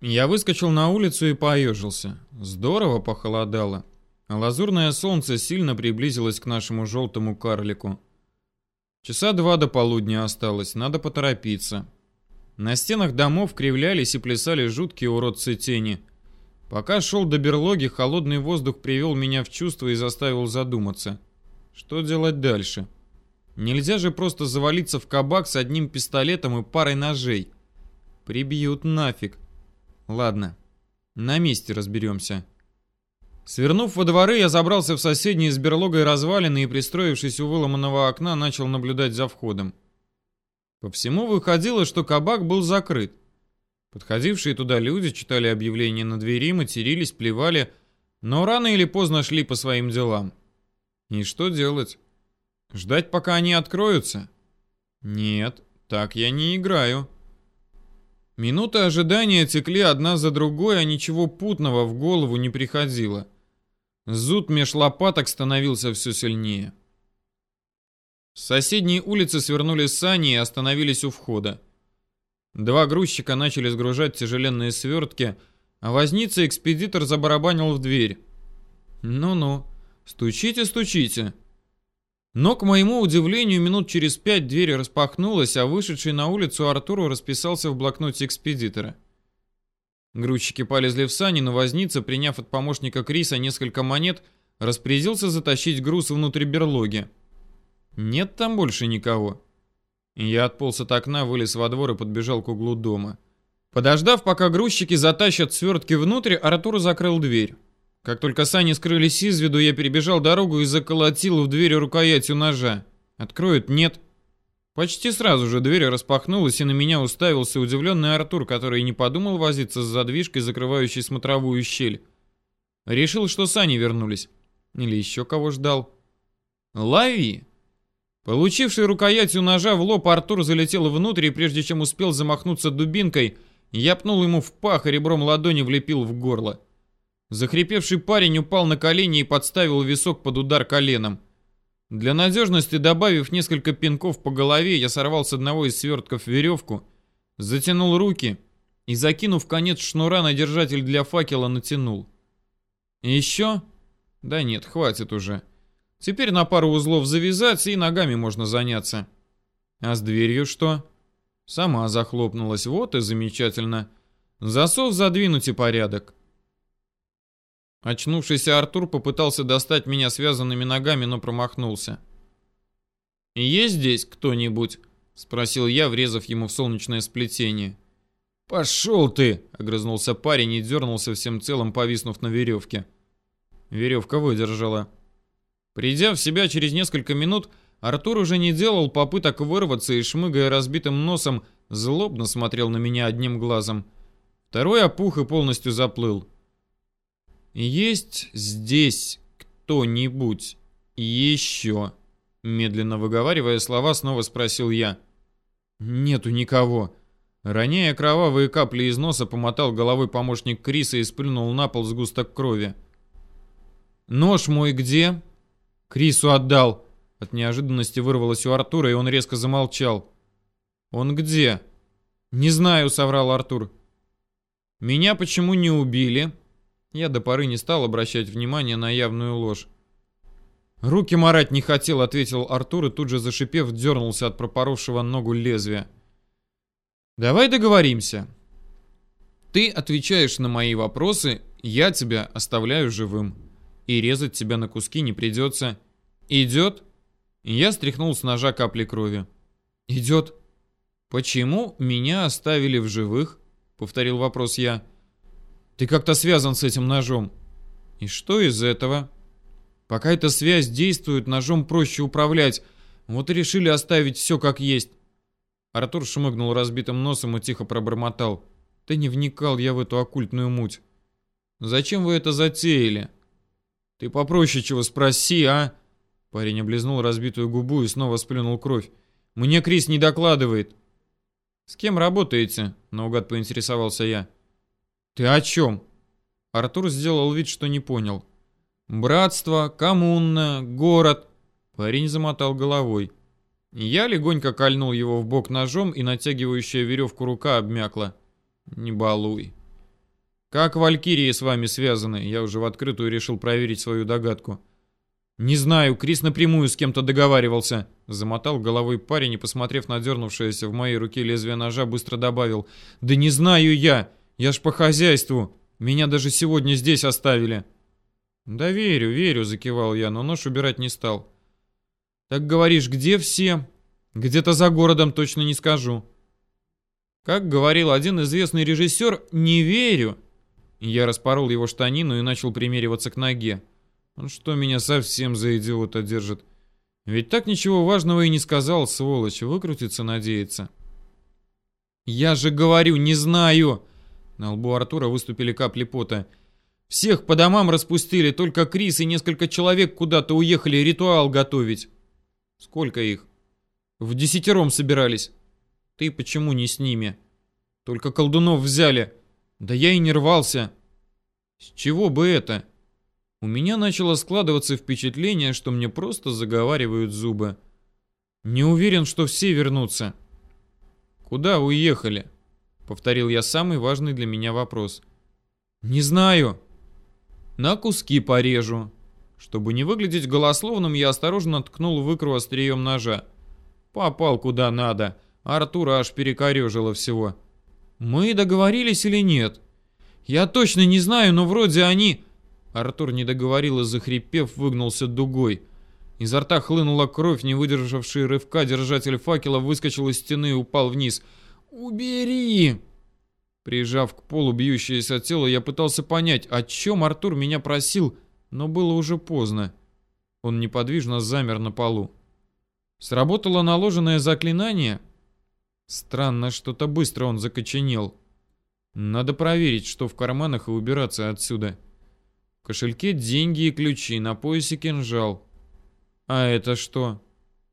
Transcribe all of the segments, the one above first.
Я выскочил на улицу и поежился. Здорово похолодало. Лазурное солнце сильно приблизилось к нашему желтому карлику. Часа два до полудня осталось, надо поторопиться. На стенах домов кривлялись и плясали жуткие уродцы тени. Пока шел до берлоги, холодный воздух привел меня в чувство и заставил задуматься. Что делать дальше? Нельзя же просто завалиться в кабак с одним пистолетом и парой ножей. Прибьют нафиг. Ладно, на месте разберемся. Свернув во дворы, я забрался в соседние с берлогой развалины и, пристроившись у выломанного окна, начал наблюдать за входом. По всему выходило, что кабак был закрыт. Подходившие туда люди читали объявления на двери, матерились, плевали, но рано или поздно шли по своим делам. И что делать? Ждать, пока они откроются? Нет, так я не играю. Минуты ожидания текли одна за другой, а ничего путного в голову не приходило. Зуд меж лопаток становился все сильнее. С соседней улицы свернули сани и остановились у входа. Два грузчика начали сгружать тяжеленные свертки, а возница-экспедитор забарабанил в дверь. «Ну-ну, стучите, стучите». Но, к моему удивлению, минут через пять дверь распахнулась, а вышедший на улицу Артуру расписался в блокноте экспедитора. Грузчики полезли в сани, но возница, приняв от помощника Криса несколько монет, распорядился затащить груз внутрь берлоги. Нет там больше никого. Я отполз от окна, вылез во двор и подбежал к углу дома. Подождав, пока грузчики затащат свертки внутрь, Артур закрыл дверь. Как только сани скрылись из виду, я перебежал дорогу и заколотил в дверь рукоятью ножа. Откроют? Нет. Почти сразу же дверь распахнулась, и на меня уставился удивленный Артур, который не подумал возиться с задвижкой, закрывающей смотровую щель. Решил, что сани вернулись. Или еще кого ждал. «Лови!» Получивший рукоятью ножа в лоб, Артур залетел внутрь, и прежде чем успел замахнуться дубинкой, я пнул ему в пах и ребром ладони влепил в горло. Захрипевший парень упал на колени и подставил висок под удар коленом. Для надежности, добавив несколько пинков по голове, я сорвал с одного из свертков веревку, затянул руки и, закинув конец шнура на держатель для факела, натянул. еще? Да нет, хватит уже. Теперь на пару узлов завязать, и ногами можно заняться. А с дверью что? Сама захлопнулась, вот и замечательно. Засов задвинуть и порядок. Очнувшийся Артур попытался достать меня связанными ногами, но промахнулся. «Есть здесь кто-нибудь?» — спросил я, врезав ему в солнечное сплетение. «Пошел ты!» — огрызнулся парень и дернулся всем целым, повиснув на веревке. Веревка выдержала. Придя в себя через несколько минут, Артур уже не делал попыток вырваться и, шмыгая разбитым носом, злобно смотрел на меня одним глазом. Второй опух и полностью заплыл. «Есть здесь кто-нибудь еще?» Медленно выговаривая слова, снова спросил я. «Нету никого». Роняя кровавые капли из носа, помотал головой помощник Криса и сплюнул на пол сгусток крови. «Нож мой где?» Крису отдал. От неожиданности вырвалось у Артура, и он резко замолчал. Он где? Не знаю, соврал Артур. Меня почему не убили? Я до поры не стал обращать внимание на явную ложь. «Руки марать не хотел», — ответил Артур и тут же зашипев дернулся от пропоровшего ногу лезвия. «Давай договоримся. Ты отвечаешь на мои вопросы, я тебя оставляю живым и резать тебя на куски не придется. Идет?» Я стряхнул с ножа капли крови. «Идет». «Почему меня оставили в живых?» — повторил вопрос я. «Ты как-то связан с этим ножом». «И что из этого?» «Пока эта связь действует, ножом проще управлять. Вот и решили оставить все как есть». Артур шмыгнул разбитым носом и тихо пробормотал. «Да не вникал я в эту оккультную муть». «Зачем вы это затеяли?» «Ты попроще чего спроси, а?» Парень облизнул разбитую губу и снова сплюнул кровь. «Мне Крис не докладывает». «С кем работаете?» — наугад поинтересовался я. «Ты о чем?» Артур сделал вид, что не понял. «Братство, коммуна, город». Парень замотал головой. Я легонько кольнул его в бок ножом, и натягивающая веревку рука обмякла. «Не балуй». Как валькирии с вами связаны? Я уже в открытую решил проверить свою догадку. Не знаю, Крис напрямую с кем-то договаривался. Замотал головой парень и, посмотрев на дернувшееся в моей руке лезвие ножа, быстро добавил. Да не знаю я, я ж по хозяйству. Меня даже сегодня здесь оставили. Да верю, верю, закивал я, но нож убирать не стал. Так говоришь, где все? Где-то за городом, точно не скажу. Как говорил один известный режиссер, не верю. Я распорол его штанину и начал примериваться к ноге. Он что, меня совсем за идиота держит? Ведь так ничего важного и не сказал, сволочь, выкрутиться надеется. Я же говорю, не знаю. На лбу Артура выступили капли пота. Всех по домам распустили, только Крис и несколько человек куда-то уехали ритуал готовить. Сколько их? В десятером собирались. Ты почему не с ними? Только колдунов взяли. Да я и не рвался. С чего бы это? У меня начало складываться впечатление, что мне просто заговаривают зубы. Не уверен, что все вернутся. Куда уехали? Повторил я самый важный для меня вопрос. Не знаю. На куски порежу. Чтобы не выглядеть голословным, я осторожно ткнул в икру острием ножа. Попал куда надо. Артура аж перекорежило всего. Мы договорились или нет? Я точно не знаю, но вроде они... Артур не договорил и захрипев, выгнулся дугой. Изо рта хлынула кровь, не выдержавший рывка, держатель факела выскочил из стены и упал вниз. «Убери!» Прижав к полу бьющееся тело, я пытался понять, о чем Артур меня просил, но было уже поздно. Он неподвижно замер на полу. Сработало наложенное заклинание? Странно, что-то быстро он закоченел. Надо проверить, что в карманах и убираться отсюда. В кошельке деньги и ключи, на поясе кинжал. А это что?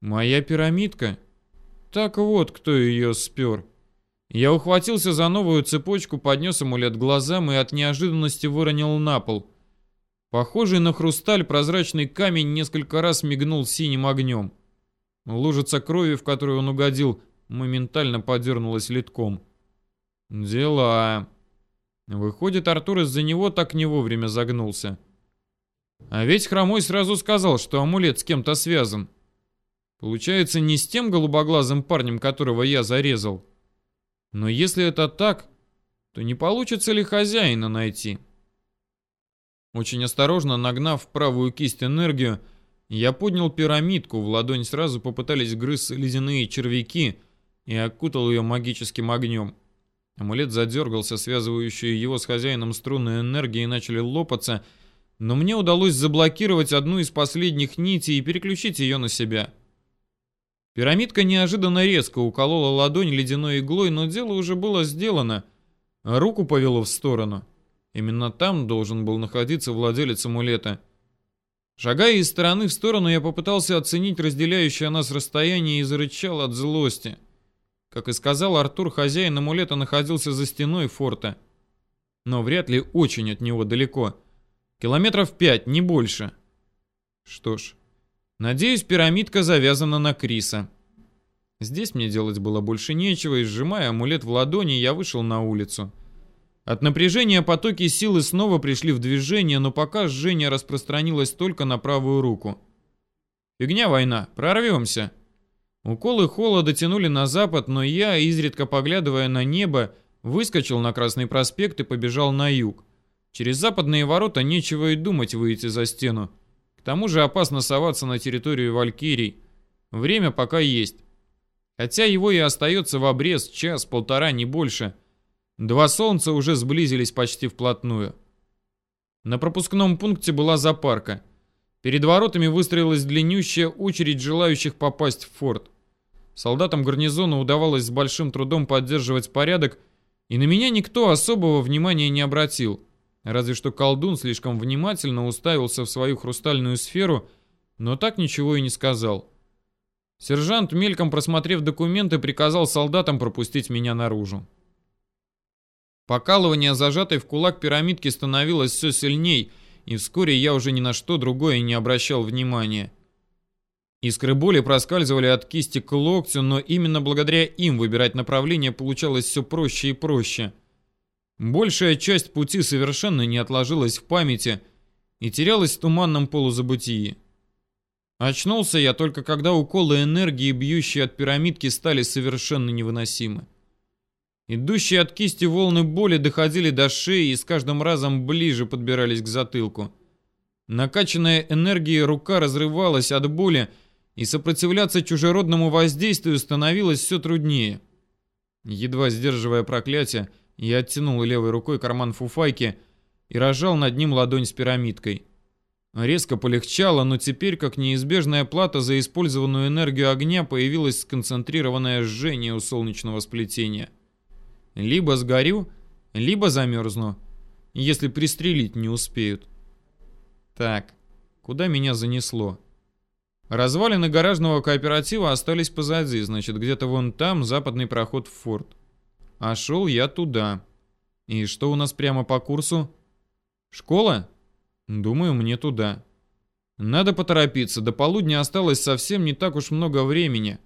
Моя пирамидка? Так вот, кто ее спер. Я ухватился за новую цепочку, поднес амулет глазам и от неожиданности выронил на пол. Похожий на хрусталь прозрачный камень несколько раз мигнул синим огнем. Лужица крови, в которую он угодил, моментально подернулась литком. Дела. Выходит, Артур из-за него так не вовремя загнулся. А ведь Хромой сразу сказал, что амулет с кем-то связан. Получается, не с тем голубоглазым парнем, которого я зарезал. Но если это так, то не получится ли хозяина найти? Очень осторожно нагнав правую кисть энергию, я поднял пирамидку, в ладонь сразу попытались грызть ледяные червяки и окутал ее магическим огнем. Амулет задергался, связывающие его с хозяином струны энергии начали лопаться, но мне удалось заблокировать одну из последних нитей и переключить ее на себя. Пирамидка неожиданно резко уколола ладонь ледяной иглой, но дело уже было сделано. Руку повело в сторону. Именно там должен был находиться владелец амулета. Шагая из стороны в сторону, я попытался оценить разделяющее нас расстояние и зарычал от злости. Как и сказал Артур, хозяин амулета находился за стеной форта. Но вряд ли очень от него далеко. Километров пять, не больше. Что ж, надеюсь, пирамидка завязана на Криса. Здесь мне делать было больше нечего, и сжимая амулет в ладони, я вышел на улицу. От напряжения потоки силы снова пришли в движение, но пока жжение распространилось только на правую руку. Фигня война, прорвемся. Уколы холода тянули на запад, но я, изредка поглядывая на небо, выскочил на Красный проспект и побежал на юг. Через западные ворота нечего и думать выйти за стену. Тому же опасно соваться на территорию Валькирий. Время пока есть. Хотя его и остается в обрез час-полтора, не больше. Два солнца уже сблизились почти вплотную. На пропускном пункте была запарка. Перед воротами выстроилась длиннющая очередь желающих попасть в форт. Солдатам гарнизона удавалось с большим трудом поддерживать порядок, и на меня никто особого внимания не обратил. Разве что колдун слишком внимательно уставился в свою хрустальную сферу, но так ничего и не сказал. Сержант, мельком просмотрев документы, приказал солдатам пропустить меня наружу. Покалывание зажатой в кулак пирамидки становилось все сильней, и вскоре я уже ни на что другое не обращал внимания. Искры боли проскальзывали от кисти к локтю, но именно благодаря им выбирать направление получалось все проще и проще. Большая часть пути совершенно не отложилась в памяти и терялась в туманном полузабытии. Очнулся я только когда уколы энергии, бьющие от пирамидки, стали совершенно невыносимы. Идущие от кисти волны боли доходили до шеи и с каждым разом ближе подбирались к затылку. Накачанная энергией рука разрывалась от боли, и сопротивляться чужеродному воздействию становилось все труднее. Едва сдерживая проклятие, я оттянул левой рукой карман фуфайки и разжал над ним ладонь с пирамидкой. Резко полегчало, но теперь, как неизбежная плата за использованную энергию огня, появилось сконцентрированное жжение у солнечного сплетения. Либо сгорю, либо замерзну, если пристрелить не успеют. Так, куда меня занесло? Развалины гаражного кооператива остались позади, значит, где-то вон там западный проход в форт. А шел я туда. И что у нас прямо по курсу? Школа? Думаю, мне туда. Надо поторопиться, до полудня осталось совсем не так уж много времени.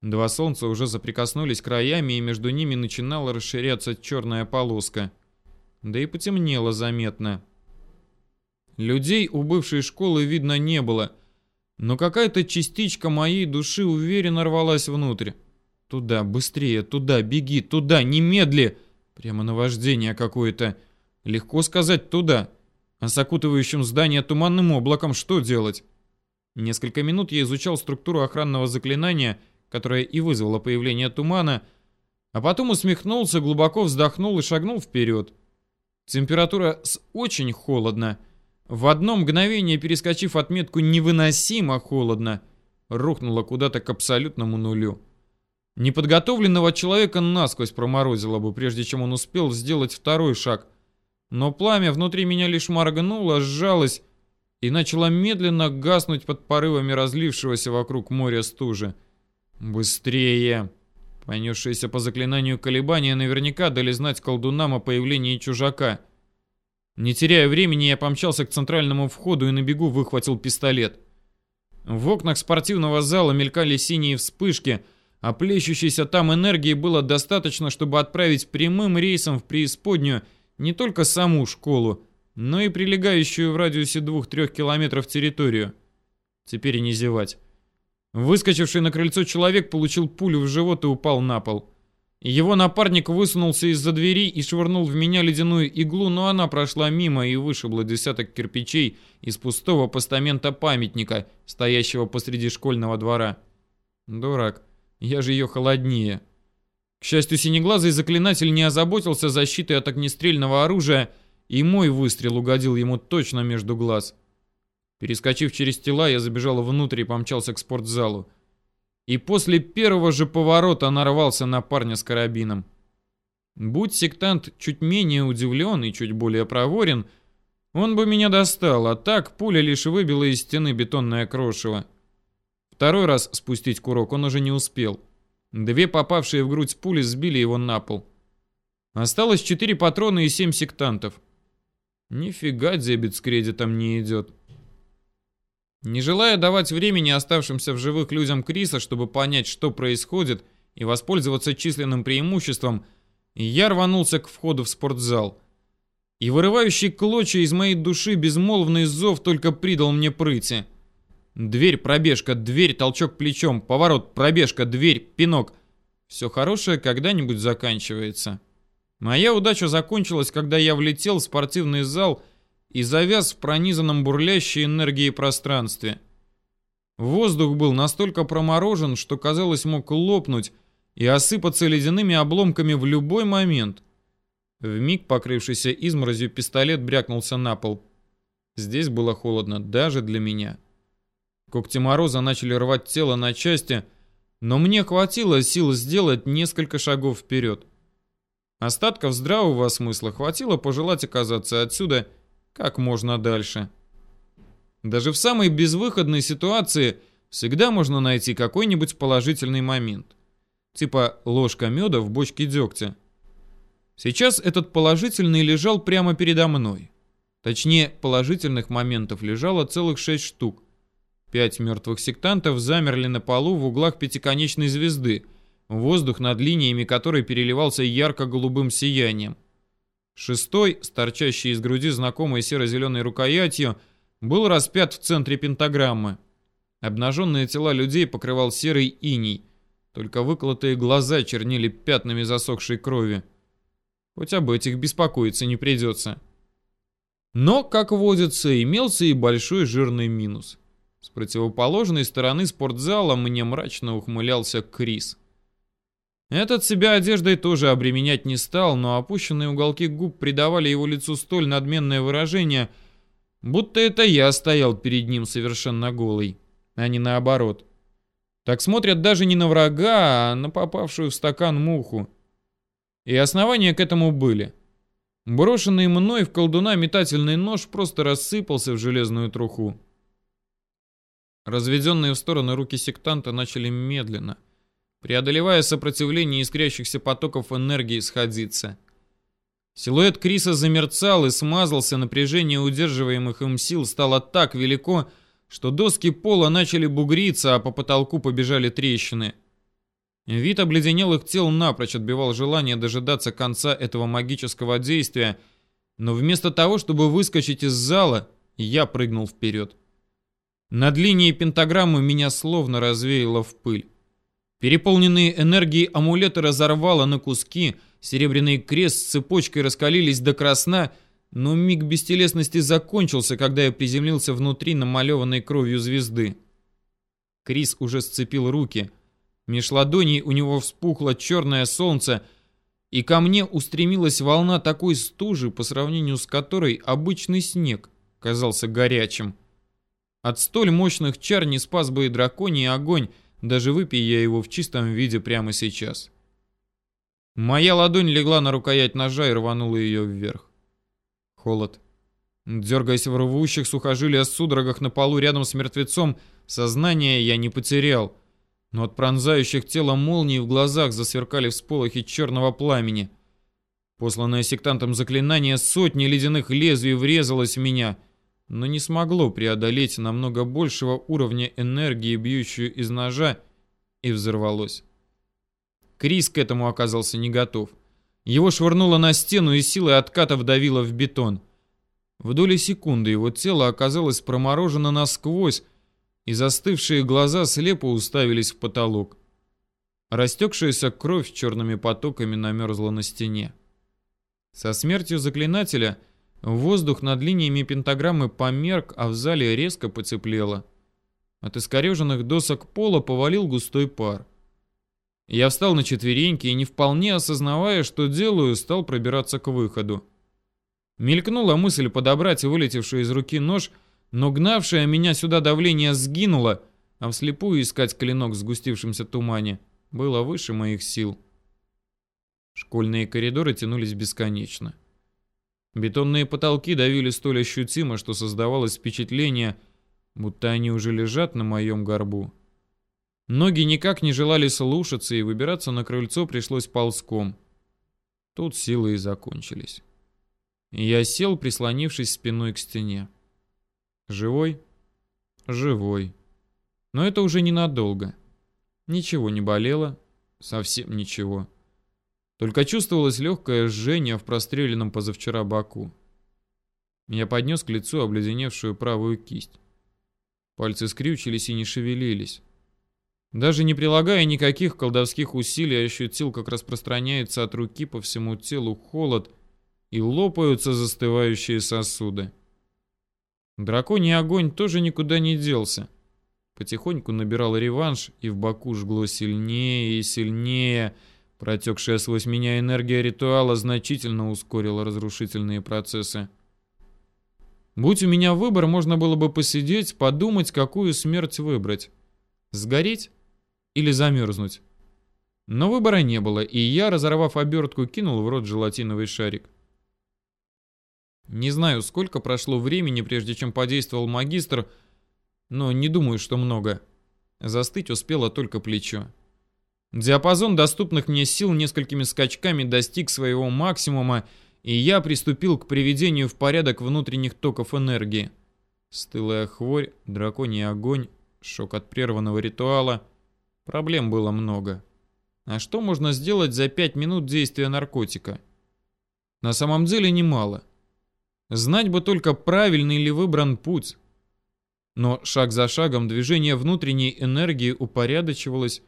Два солнца уже заприкоснулись краями, и между ними начинала расширяться черная полоска. Да и потемнело заметно. Людей у бывшей школы видно не было, но какая-то частичка моей души уверенно рвалась внутрь. Туда, быстрее, туда, беги, туда, немедли! Прямо наваждение какое-то. Легко сказать «туда». А с окутывающим здание туманным облаком что делать? Несколько минут я изучал структуру охранного заклинания, которое и вызвало появление тумана, а потом усмехнулся, глубоко вздохнул и шагнул вперед. Температура с очень холодно. В одно мгновение, перескочив отметку «невыносимо холодно», рухнула куда-то к абсолютному нулю. Неподготовленного человека насквозь проморозило бы, прежде чем он успел сделать второй шаг, но пламя внутри меня лишь моргнуло, сжалось и начало медленно гаснуть под порывами разлившегося вокруг моря стужи. «Быстрее!» Понесшиеся по заклинанию колебания наверняка дали знать колдунам о появлении чужака. Не теряя времени, я помчался к центральному входу и на бегу выхватил пистолет. В окнах спортивного зала мелькали синие вспышки, а плещущейся там энергии было достаточно, чтобы отправить прямым рейсом в преисподнюю не только саму школу, но и прилегающую в радиусе 2-3 километров территорию. Теперь не зевать. Выскочивший на крыльцо человек получил пулю в живот и упал на пол. Его напарник высунулся из-за двери и швырнул в меня ледяную иглу, но она прошла мимо и вышибла десяток кирпичей из пустого постамента памятника, стоящего посреди школьного двора. Дурак, я же ее холоднее. К счастью, синеглазый заклинатель не озаботился защитой от огнестрельного оружия, и мой выстрел угодил ему точно между глаз. Перескочив через тела, я забежал внутрь и помчался к спортзалу. И после первого же поворота нарвался на парня с карабином. Будь сектант чуть менее удивлен и чуть более проворен, он бы меня достал, а так пуля лишь выбила из стены бетонное крошево. Второй раз спустить курок он уже не успел. Две попавшие в грудь пули сбили его на пол. Осталось четыре патрона и семь сектантов. Нифига дебет с кредитом не идет. Не желая давать времени оставшимся в живых людям Криса, чтобы понять, что происходит, и воспользоваться численным преимуществом, я рванулся к входу в спортзал. И вырывающий клочья из моей души безмолвный зов только придал мне прыти. Дверь, пробежка, дверь, толчок плечом, поворот, пробежка, дверь, пинок. Все хорошее когда-нибудь заканчивается. Моя удача закончилась, когда я влетел в спортивный зал и завяз в пронизанном бурлящей энергией пространстве. Воздух был настолько проморожен, что казалось мог лопнуть и осыпаться ледяными обломками в любой момент. В миг покрывшийся изморозью пистолет брякнулся на пол. Здесь было холодно даже для меня. Когти мороза начали рвать тело на части, но мне хватило сил сделать несколько шагов вперед. Остатков здравого смысла хватило пожелать оказаться отсюда как можно дальше. Даже в самой безвыходной ситуации всегда можно найти какой-нибудь положительный момент. Типа ложка меда в бочке дегтя. Сейчас этот положительный лежал прямо передо мной. Точнее, положительных моментов лежало целых шесть штук. Пять мертвых сектантов замерли на полу в углах пятиконечной звезды, воздух над линиями которой переливался ярко-голубым сиянием. Шестой, с торчащей из груди знакомой серо-зеленой рукоятью, был распят в центре пентаграммы. Обнаженные тела людей покрывал серый иней, только выколотые глаза чернили пятнами засохшей крови. Хоть об этих беспокоиться не придется. Но, как водится, имелся и большой жирный минус. С противоположной стороны спортзала мне мрачно ухмылялся Крис. Этот себя одеждой тоже обременять не стал, но опущенные уголки губ придавали его лицу столь надменное выражение, будто это я стоял перед ним совершенно голый, а не наоборот. Так смотрят даже не на врага, а на попавшую в стакан муху. И основания к этому были. Брошенный мной в колдуна метательный нож просто рассыпался в железную труху. Разведенные в стороны руки сектанта начали медленно — преодолевая сопротивление искрящихся потоков энергии, сходиться. Силуэт Криса замерцал и смазался, напряжение удерживаемых им сил стало так велико, что доски пола начали бугриться, а по потолку побежали трещины. Вид обледенелых тел напрочь отбивал желание дожидаться конца этого магического действия, но вместо того, чтобы выскочить из зала, я прыгнул вперед. Над линией пентаграммы меня словно развеяло в пыль. Переполненные энергией амулеты разорвало на куски, серебряный крест с цепочкой раскалились до красна, но миг бестелесности закончился, когда я приземлился внутри намалеванной кровью звезды. Крис уже сцепил руки. Меж ладоней у него вспухло черное солнце, и ко мне устремилась волна такой стужи, по сравнению с которой обычный снег казался горячим. От столь мощных чар не спас бы и драконий огонь, даже выпей я его в чистом виде прямо сейчас. Моя ладонь легла на рукоять ножа и рванула ее вверх. Холод. Дергаясь в рвущих сухожилия судорогах на полу рядом с мертвецом, сознание я не потерял. Но от пронзающих тело молний в глазах засверкали всполохи черного пламени. Посланное сектантом заклинание сотни ледяных лезвий врезалось в меня — но не смогло преодолеть намного большего уровня энергии, бьющую из ножа, и взорвалось. Крис к этому оказался не готов. Его швырнуло на стену и силой отката вдавило в бетон. В доли секунды его тело оказалось проморожено насквозь, и застывшие глаза слепо уставились в потолок. Растекшаяся кровь черными потоками намерзла на стене. Со смертью заклинателя — Воздух над линиями пентаграммы померк, а в зале резко потеплело. От искореженных досок пола повалил густой пар. Я встал на четвереньки и, не вполне осознавая, что делаю, стал пробираться к выходу. Мелькнула мысль подобрать вылетевший из руки нож, но гнавшее меня сюда давление сгинуло, а вслепую искать клинок в сгустившемся тумане было выше моих сил. Школьные коридоры тянулись бесконечно. Бетонные потолки давили столь ощутимо, что создавалось впечатление, будто они уже лежат на моем горбу. Ноги никак не желали слушаться, и выбираться на крыльцо пришлось ползком. Тут силы и закончились. Я сел, прислонившись спиной к стене. Живой? Живой. Но это уже ненадолго. Ничего не болело, совсем ничего. Только чувствовалось легкое жжение в простреленном позавчера боку. Я поднес к лицу обледеневшую правую кисть. Пальцы скрючились и не шевелились. Даже не прилагая никаких колдовских усилий, ощутил, как распространяется от руки по всему телу холод и лопаются застывающие сосуды. Драконий огонь тоже никуда не делся. Потихоньку набирал реванш, и в боку жгло сильнее и сильнее, Протекшая сквозь меня энергия ритуала значительно ускорила разрушительные процессы. Будь у меня выбор, можно было бы посидеть, подумать, какую смерть выбрать. Сгореть или замерзнуть. Но выбора не было, и я, разорвав обертку, кинул в рот желатиновый шарик. Не знаю, сколько прошло времени, прежде чем подействовал магистр, но не думаю, что много. Застыть успело только плечо. Диапазон доступных мне сил несколькими скачками достиг своего максимума, и я приступил к приведению в порядок внутренних токов энергии. Стылая хворь, драконий огонь, шок от прерванного ритуала. Проблем было много. А что можно сделать за пять минут действия наркотика? На самом деле немало. Знать бы только, правильный ли выбран путь. Но шаг за шагом движение внутренней энергии упорядочивалось,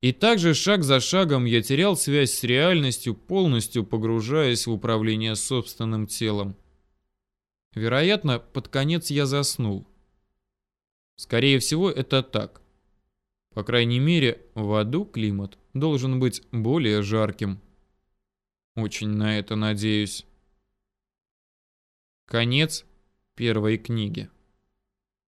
и также шаг за шагом я терял связь с реальностью, полностью погружаясь в управление собственным телом. Вероятно, под конец я заснул. Скорее всего, это так. По крайней мере, в аду климат должен быть более жарким. Очень на это надеюсь. Конец первой книги.